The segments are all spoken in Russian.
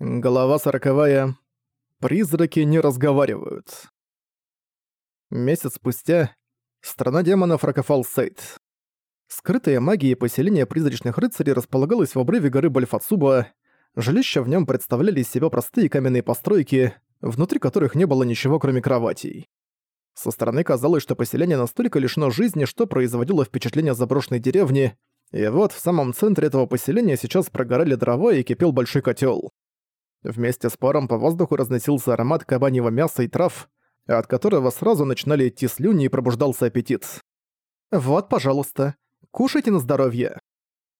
Глава сороковая. Призраки не разговаривают. Месяц спустя. Страна демонов Рокофал Сейт. Скрытая магия поселения призрачных рыцарей располагалась в обрыве горы Бальфацуба. Жилища в нем представляли из себя простые каменные постройки, внутри которых не было ничего кроме кроватей. Со стороны казалось, что поселение настолько лишено жизни, что производило впечатление заброшенной деревни, и вот в самом центре этого поселения сейчас прогорали дрова и кипел большой котел. Вместе с паром по воздуху разносился аромат кабаньего мяса и трав, от которого сразу начинали идти слюни и пробуждался аппетит. «Вот, пожалуйста, кушайте на здоровье».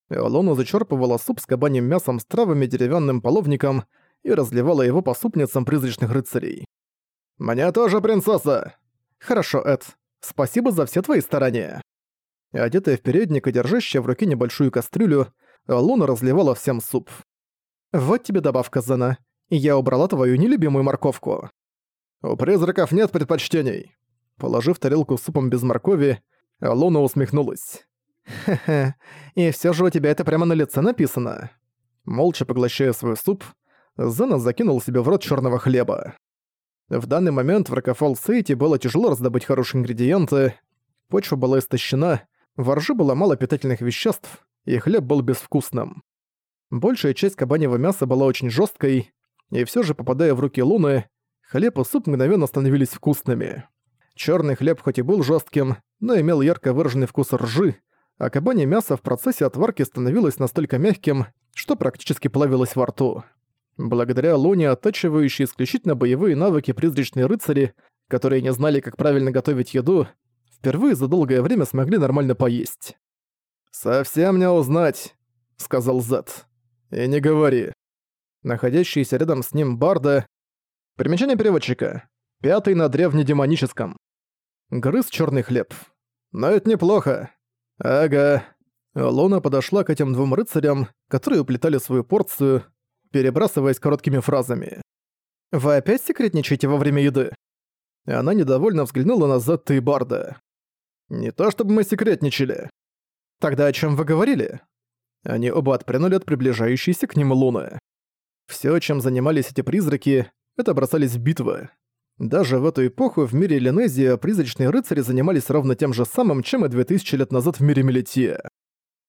Элона зачерпывала суп с кабаньим мясом с травами деревянным половником и разливала его по супницам призрачных рыцарей. «Мне тоже, принцесса!» «Хорошо, Эд. Спасибо за все твои старания». Одетая в передник и держащая в руке небольшую кастрюлю, Луна разливала всем суп. «Вот тебе добавка, Зена. Я убрала твою нелюбимую морковку». «У призраков нет предпочтений». Положив тарелку с супом без моркови, Луна усмехнулась. «Хе-хе, и всё же у тебя это прямо на лице написано». Молча поглощая свой суп, Зена закинул себе в рот чёрного хлеба. В данный момент в Рокофол Сейти было тяжело раздобыть хорошие ингредиенты, почва была истощена, во ржи было мало питательных веществ, и хлеб был безвкусным. Большая часть кабаньего мяса была очень жесткой, и все же, попадая в руки Луны, хлеб и суп мгновенно становились вкусными. Черный хлеб хоть и был жестким, но имел ярко выраженный вкус ржи, а кабанье мясо в процессе отварки становилось настолько мягким, что практически плавилось во рту. Благодаря Луне, оттачивающей исключительно боевые навыки призрачные рыцари, которые не знали, как правильно готовить еду, впервые за долгое время смогли нормально поесть. «Совсем не узнать», — сказал Зет. «И не говори». Находящийся рядом с ним Барда... Примечание переводчика. Пятый на древнедемоническом. Грыз черный хлеб. Но это неплохо. Ага. Луна подошла к этим двум рыцарям, которые уплетали свою порцию, перебрасываясь короткими фразами. «Вы опять секретничаете во время еды?» Она недовольно взглянула на Зетта и Барда. «Не то чтобы мы секретничали». «Тогда о чем вы говорили?» Они оба отпрянули от приближающейся к ним луны. Все, чем занимались эти призраки, это бросались в битвы. Даже в эту эпоху в мире Ленезия призрачные рыцари занимались ровно тем же самым, чем и 2000 лет назад в мире Мелития.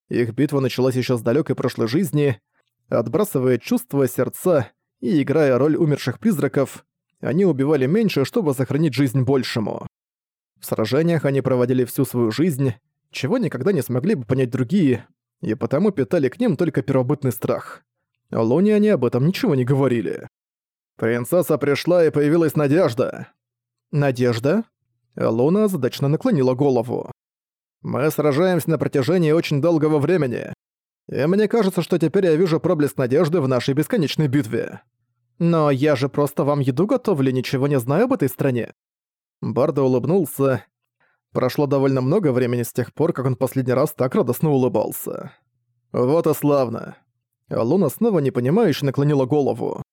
Их битва началась еще с далекой прошлой жизни, отбрасывая чувства, сердца и играя роль умерших призраков, они убивали меньше, чтобы сохранить жизнь большему. В сражениях они проводили всю свою жизнь, чего никогда не смогли бы понять другие, и потому питали к ним только первобытный страх. Луне они об этом ничего не говорили. «Принцесса пришла, и появилась надежда». «Надежда?» Луна задачно наклонила голову. «Мы сражаемся на протяжении очень долгого времени. И мне кажется, что теперь я вижу проблеск надежды в нашей бесконечной битве. Но я же просто вам еду готовлю, ничего не знаю об этой стране». Бардо улыбнулся, Прошло довольно много времени с тех пор, как он последний раз так радостно улыбался. Вот и славно. Луна снова непонимающе наклонила голову.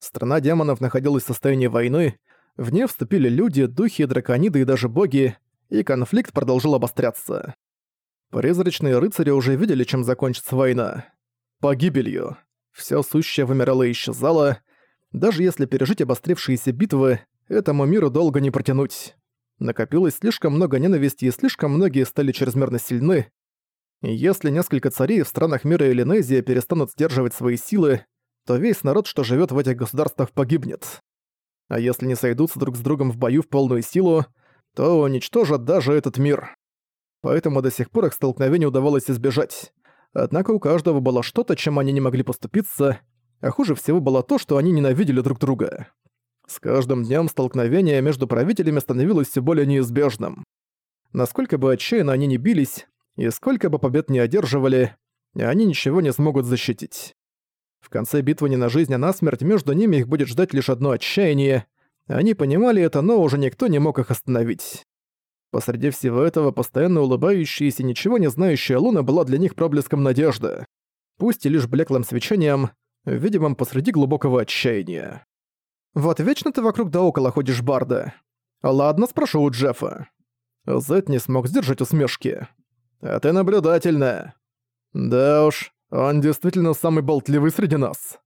Страна демонов находилась в состоянии войны, в ней вступили люди, духи, дракониды и даже боги, и конфликт продолжил обостряться. Призрачные рыцари уже видели, чем закончится война. Погибелью. Всё сущее вымирало и исчезало. Даже если пережить обострившиеся битвы, этому миру долго не протянуть. Накопилось слишком много ненависти, и слишком многие стали чрезмерно сильны. Если несколько царей в странах мира Элинезия перестанут сдерживать свои силы, то весь народ, что живет в этих государствах, погибнет. А если не сойдутся друг с другом в бою в полную силу, то уничтожат даже этот мир. Поэтому до сих пор их столкновений удавалось избежать. Однако у каждого было что-то, чем они не могли поступиться, а хуже всего было то, что они ненавидели друг друга. С каждым днем столкновение между правителями становилось все более неизбежным. Насколько бы отчаянно они не бились, и сколько бы побед не одерживали, они ничего не смогут защитить. В конце битвы не на жизнь, а на смерть между ними их будет ждать лишь одно отчаяние. Они понимали это, но уже никто не мог их остановить. Посреди всего этого постоянно улыбающаяся, ничего не знающая Луна была для них проблеском надежды. Пусть и лишь блеклым свечением, видимым посреди глубокого отчаяния. Вот вечно ты вокруг да около ходишь, Барда. Ладно, спрошу у Джеффа. Зет не смог сдержать усмешки. А ты наблюдательная. Да уж, он действительно самый болтливый среди нас.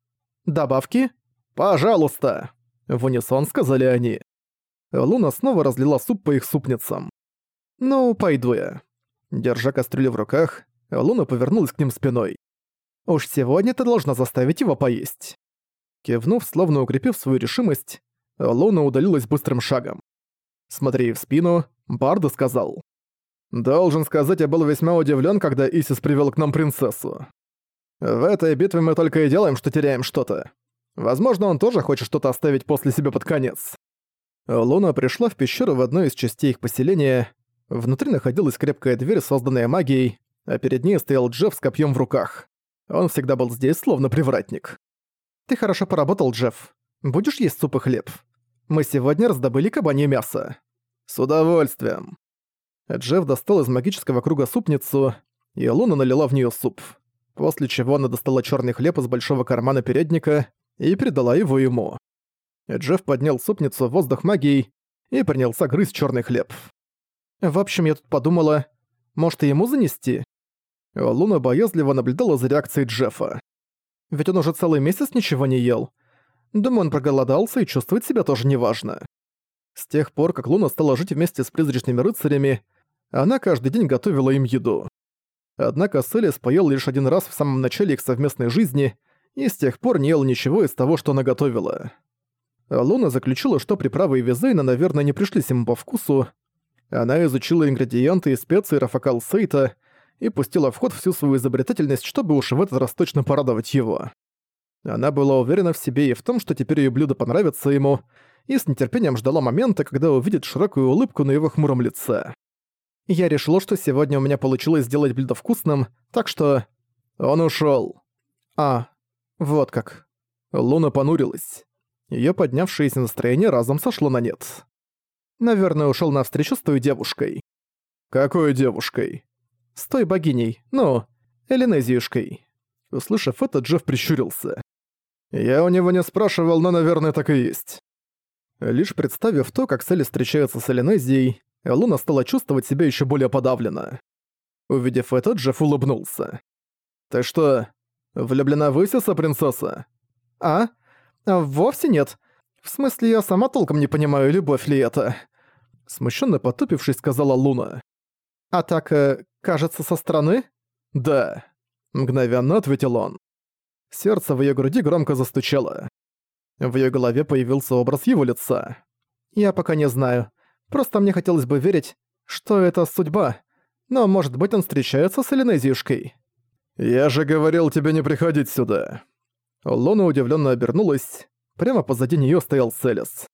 Добавки? Пожалуйста!» В унисон сказали они. Луна снова разлила суп по их супницам. «Ну, пойду я». Держа кастрюлю в руках, Луна повернулась к ним спиной. «Уж сегодня ты должна заставить его поесть». Кивнув, словно укрепив свою решимость, Луна удалилась быстрым шагом. Смотря ей в спину, Барда сказал. «Должен сказать, я был весьма удивлен, когда Исис привел к нам принцессу. В этой битве мы только и делаем, что теряем что-то. Возможно, он тоже хочет что-то оставить после себя под конец». Луна пришла в пещеру в одной из частей их поселения. Внутри находилась крепкая дверь, созданная магией, а перед ней стоял Джефф с копьем в руках. Он всегда был здесь, словно привратник. «Ты хорошо поработал, Джефф. Будешь есть суп и хлеб? Мы сегодня раздобыли кабанье мясо». «С удовольствием». Джефф достал из магического круга супницу, и Луна налила в нее суп. После чего она достала черный хлеб из большого кармана передника и передала его ему. Джефф поднял супницу в воздух магией и принялся грызть черный хлеб. «В общем, я тут подумала, может и ему занести?» Луна боязливо наблюдала за реакцией Джеффа. Ведь он уже целый месяц ничего не ел. Думаю, он проголодался и чувствует себя тоже неважно. С тех пор, как Луна стала жить вместе с призрачными рыцарями, она каждый день готовила им еду. Однако Селис поел лишь один раз в самом начале их совместной жизни и с тех пор не ел ничего из того, что она готовила. Луна заключила, что приправы и визейна, наверное, не пришлись ему по вкусу. Она изучила ингредиенты и специи Рафакал Сейта и пустила в ход всю свою изобретательность, чтобы уж в этот раз точно порадовать его. Она была уверена в себе и в том, что теперь её блюдо понравится ему, и с нетерпением ждала момента, когда увидит широкую улыбку на его хмуром лице. Я решила, что сегодня у меня получилось сделать блюдо вкусным, так что... Он ушёл. А, вот как. Луна понурилась. Её поднявшееся настроение разом сошло на нет. Наверное, ушёл на встречу с той девушкой. Какой девушкой? С той богиней, ну, Элинезиюшкой. Услышав это, Джефф прищурился. Я у него не спрашивал, но, наверное, так и есть. Лишь представив то, как Селли встречается с Элинезией, Луна стала чувствовать себя еще более подавленно. Увидев это, Джефф улыбнулся. «Ты что, влюблена в Исиса, принцесса?» «А? Вовсе нет. В смысле, я сама толком не понимаю, любовь ли это». Смущенно потупившись, сказала Луна. «А так, э, кажется, со стороны?» «Да», — мгновенно ответил он. Сердце в её груди громко застучало. В её голове появился образ его лица. «Я пока не знаю. Просто мне хотелось бы верить, что это судьба. Но, может быть, он встречается с Элинезиюшкой». «Я же говорил тебе не приходить сюда». Луна удивлённо обернулась. Прямо позади неё стоял Селес.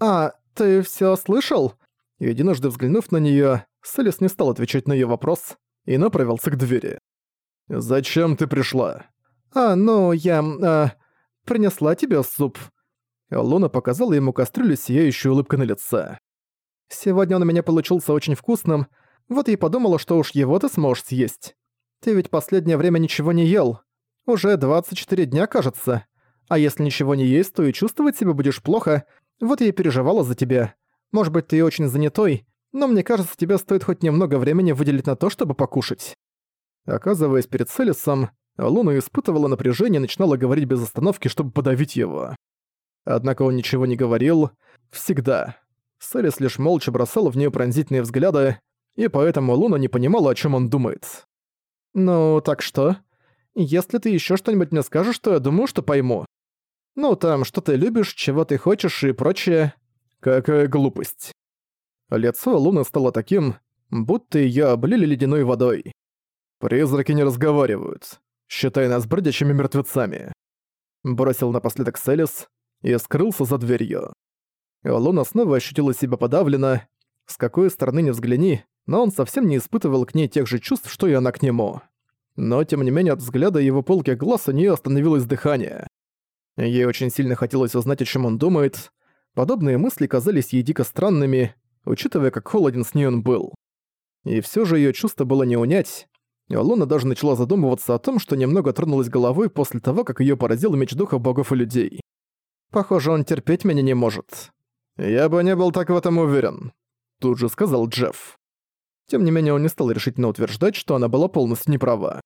«А, ты всё слышал?» Единожды взглянув на неё, Селес не стал отвечать на её вопрос и направился к двери. «Зачем ты пришла?» «А, ну, я... А, принесла тебе суп». Луна показала ему кастрюлю с сияющей улыбкой на лице. «Сегодня он у меня получился очень вкусным, вот и подумала, что уж его ты сможешь съесть. Ты ведь последнее время ничего не ел. Уже 24 дня, кажется. А если ничего не есть, то и чувствовать себя будешь плохо. Вот я и переживала за тебя. Может быть, ты очень занятой, но мне кажется, тебе стоит хоть немного времени выделить на то, чтобы покушать». Оказываясь перед Селисом, Луна испытывала напряжение и начинала говорить без остановки, чтобы подавить его. Однако он ничего не говорил. Всегда. Селис лишь молча бросала в нее пронзительные взгляды, и поэтому Луна не понимала, о чем он думает. «Ну, так что? Если ты еще что-нибудь мне скажешь, то я думаю, что пойму. Ну, там, что ты любишь, чего ты хочешь и прочее. Какая глупость». Лицо Луны стало таким, будто её облили ледяной водой. «Призраки не разговаривают. Считай нас бродячими мертвецами». Бросил напоследок Селис и скрылся за дверью. Луна снова ощутила себя подавленно. С какой стороны ни взгляни, но он совсем не испытывал к ней тех же чувств, что и она к нему. Но тем не менее от взгляда его полких глаз у нее остановилось дыхание. Ей очень сильно хотелось узнать, о чем он думает. Подобные мысли казались ей дико странными, учитывая, как холоден с ней он был. И все же ее чувство было не унять. Луна даже начала задумываться о том, что немного тронулась головой после того, как ее поразил меч духа богов и людей. Похоже, он терпеть меня не может. Я бы не был так в этом уверен, тут же сказал Джефф. Тем не менее, он не стал решительно утверждать, что она была полностью неправа.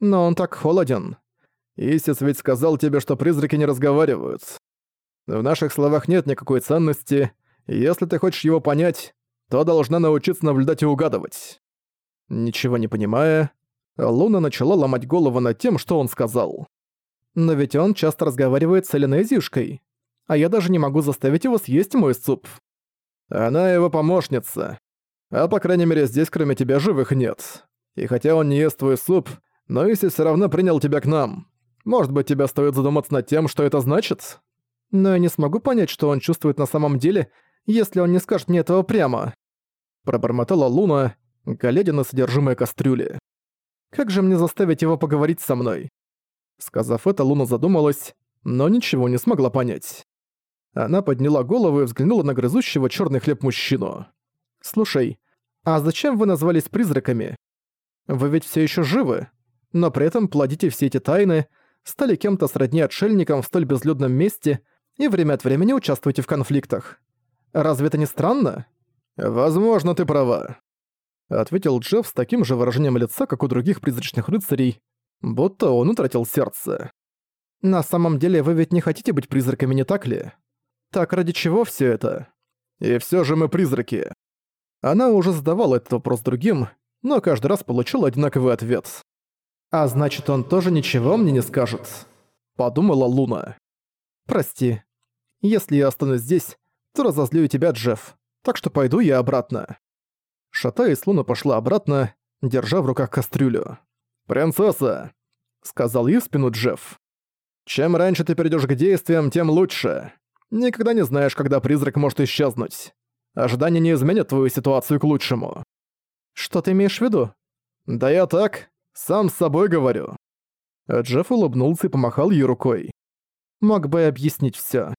Но он так холоден. Исис ведь сказал тебе, что призраки не разговаривают. В наших словах нет никакой ценности, если ты хочешь его понять, то должна научиться наблюдать и угадывать». Ничего не понимая, Луна начала ломать голову над тем, что он сказал. «Но ведь он часто разговаривает с Эленой Зишкой, а я даже не могу заставить его съесть мой суп». «Она его помощница. А по крайней мере здесь кроме тебя живых нет. И хотя он не ест твой суп, но Иси все равно принял тебя к нам. Может быть, тебе стоит задуматься над тем, что это значит? Но я не смогу понять, что он чувствует на самом деле, если он не скажет мне этого прямо. Пробормотала Луна, глядя на содержимое кастрюли. Как же мне заставить его поговорить со мной? Сказав это, Луна задумалась, но ничего не смогла понять. Она подняла голову и взглянула на грызущего черный хлеб мужчину. «Слушай, а зачем вы назвались призраками? Вы ведь все еще живы, но при этом плодите все эти тайны, стали кем-то сродни отшельникам в столь безлюдном месте и время от времени участвуете в конфликтах. Разве это не странно? Возможно, ты права. Ответил Джефф с таким же выражением лица, как у других призрачных рыцарей, будто он утратил сердце. На самом деле вы ведь не хотите быть призраками, не так ли? Так ради чего все это? И все же мы призраки. Она уже задавала этот вопрос другим, но каждый раз получила одинаковый ответ. «А значит, он тоже ничего мне не скажет», — подумала Луна. «Прости. Если я останусь здесь, то разозлю тебя, Джефф, так что пойду я обратно». Шатаясь, Луна пошла обратно, держа в руках кастрюлю. «Принцесса!» — сказал ей в спину Джефф. «Чем раньше ты перейдешь к действиям, тем лучше. Никогда не знаешь, когда призрак может исчезнуть. Ожидания не изменят твою ситуацию к лучшему». «Что ты имеешь в виду?» «Да я так, сам с собой говорю». Джефф улыбнулся и помахал ей рукой. Мог бы объяснить всё.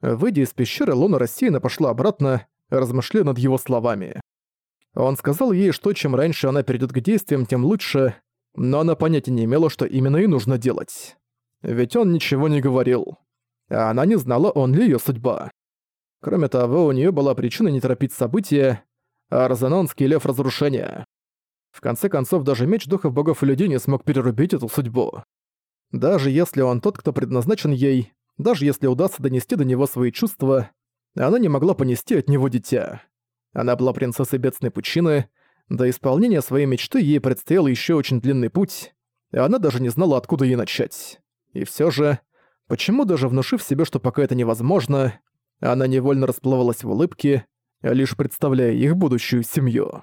Выйдя из пещеры, Луна рассеянно пошла обратно, размышляя над его словами. Он сказал ей, что чем раньше она перейдет к действиям, тем лучше, но она понятия не имела, что именно ей нужно делать. Ведь он ничего не говорил. А она не знала, он ли ее судьба. Кроме того, у нее была причина не торопить события, а резонанский лев разрушения. В конце концов, даже меч духов богов и людей не смог перерубить эту судьбу. Даже если он тот, кто предназначен ей, даже если удастся донести до него свои чувства, она не могла понести от него дитя. Она была принцессой бедственной пучины, до исполнения своей мечты ей предстоял еще очень длинный путь, и она даже не знала, откуда ей начать. И все же, почему даже внушив себе, что пока это невозможно, она невольно расплывалась в улыбке, лишь представляя их будущую семью.